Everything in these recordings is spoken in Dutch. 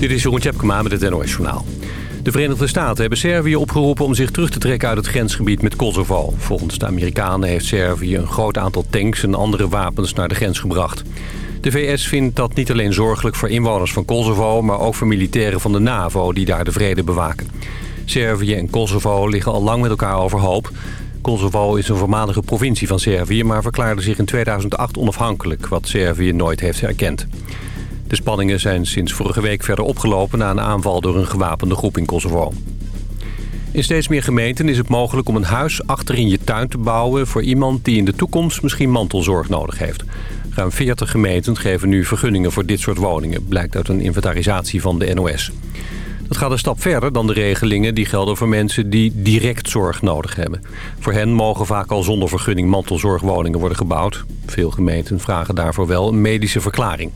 Dit is Jeroen Tjepkema met het NOS Journaal. De Verenigde Staten hebben Servië opgeroepen om zich terug te trekken uit het grensgebied met Kosovo. Volgens de Amerikanen heeft Servië een groot aantal tanks en andere wapens naar de grens gebracht. De VS vindt dat niet alleen zorgelijk voor inwoners van Kosovo... maar ook voor militairen van de NAVO die daar de vrede bewaken. Servië en Kosovo liggen al lang met elkaar overhoop. Kosovo is een voormalige provincie van Servië... maar verklaarde zich in 2008 onafhankelijk, wat Servië nooit heeft erkend. De spanningen zijn sinds vorige week verder opgelopen... na een aanval door een gewapende groep in Kosovo. In steeds meer gemeenten is het mogelijk om een huis achter in je tuin te bouwen... voor iemand die in de toekomst misschien mantelzorg nodig heeft. Ruim 40 gemeenten geven nu vergunningen voor dit soort woningen... blijkt uit een inventarisatie van de NOS. Dat gaat een stap verder dan de regelingen die gelden voor mensen die direct zorg nodig hebben. Voor hen mogen vaak al zonder vergunning mantelzorgwoningen worden gebouwd. Veel gemeenten vragen daarvoor wel een medische verklaring.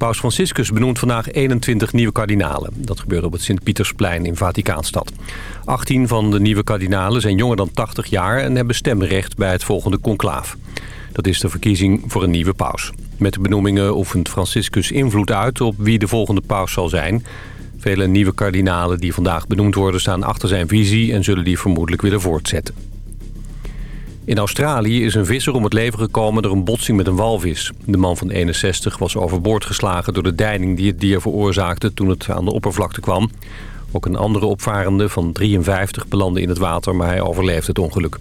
Paus Franciscus benoemt vandaag 21 nieuwe kardinalen. Dat gebeurde op het Sint-Pietersplein in Vaticaanstad. 18 van de nieuwe kardinalen zijn jonger dan 80 jaar... en hebben stemrecht bij het volgende conclaaf. Dat is de verkiezing voor een nieuwe paus. Met de benoemingen oefent Franciscus invloed uit op wie de volgende paus zal zijn. Vele nieuwe kardinalen die vandaag benoemd worden staan achter zijn visie... en zullen die vermoedelijk willen voortzetten. In Australië is een visser om het leven gekomen door een botsing met een walvis. De man van 61 was overboord geslagen door de deining die het dier veroorzaakte toen het aan de oppervlakte kwam. Ook een andere opvarende van 53 belandde in het water, maar hij overleefde het ongeluk.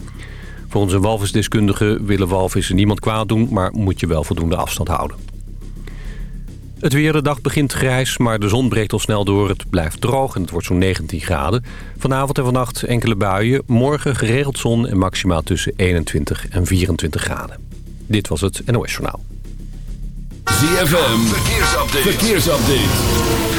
Volgens een walvisdeskundige willen walvissen niemand kwaad doen, maar moet je wel voldoende afstand houden. Het weer, de dag begint grijs, maar de zon breekt al snel door. Het blijft droog en het wordt zo'n 19 graden. Vanavond en vannacht enkele buien. Morgen geregeld zon en maximaal tussen 21 en 24 graden. Dit was het NOS Journaal. ZFM, verkeersupdate. verkeersupdate.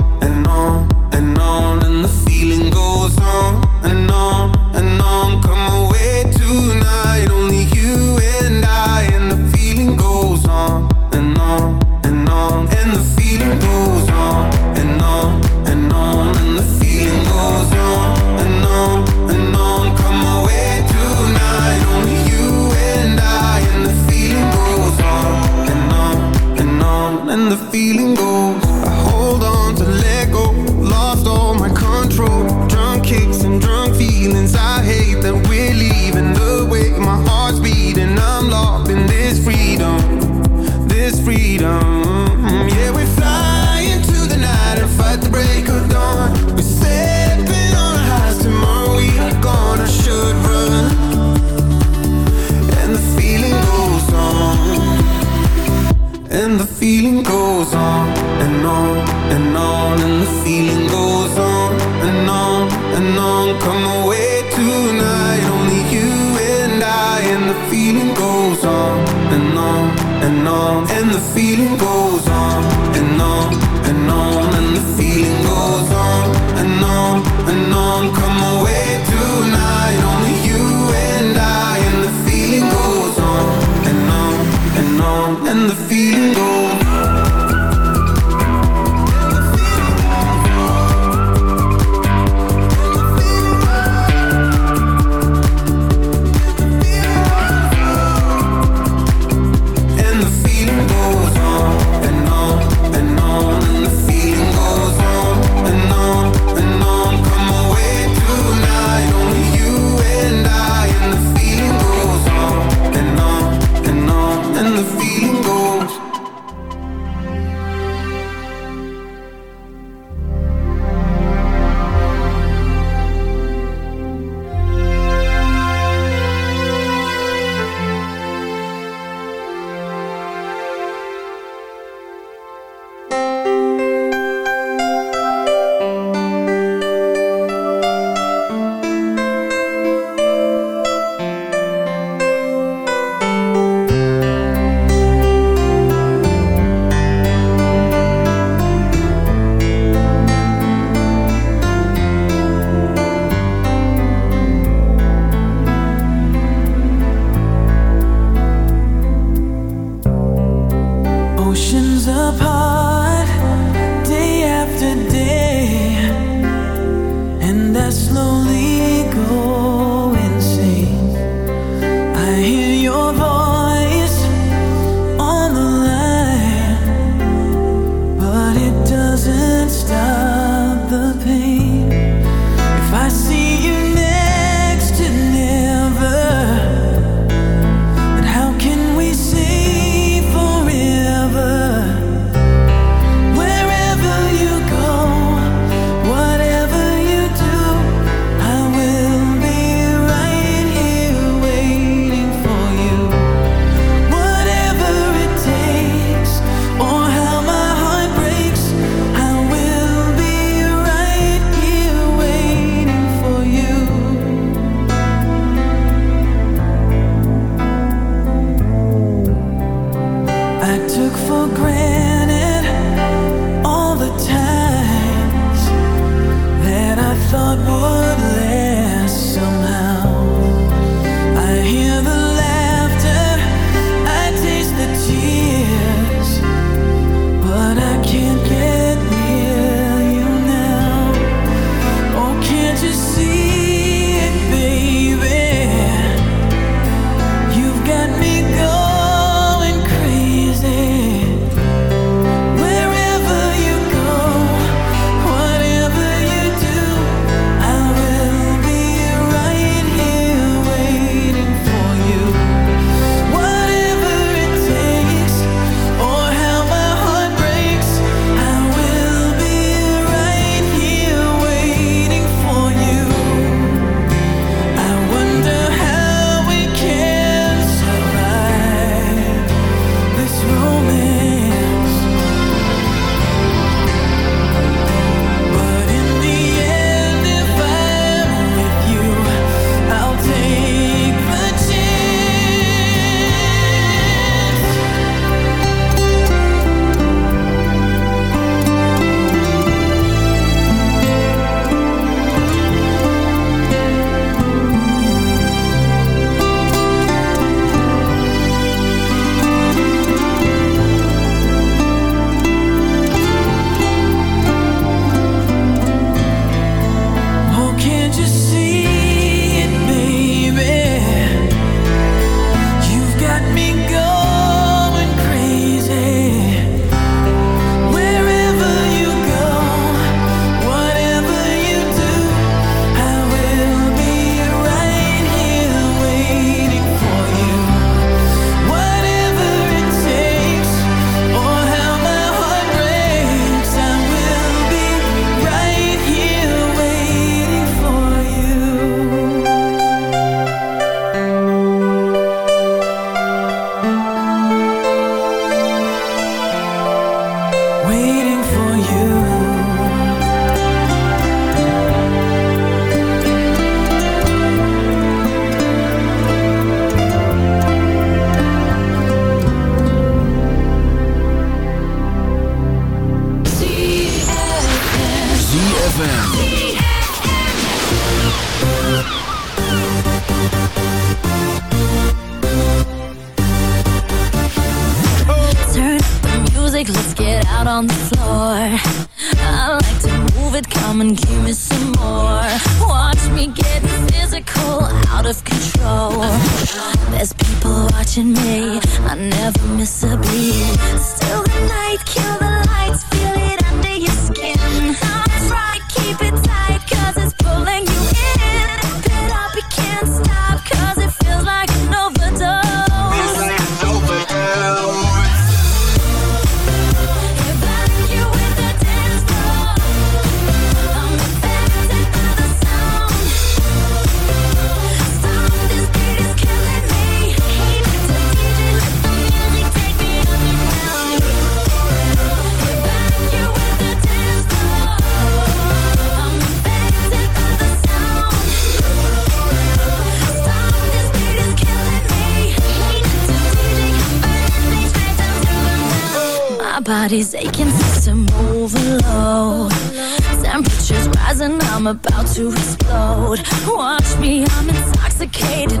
to explode. Watch me, I'm intoxicated.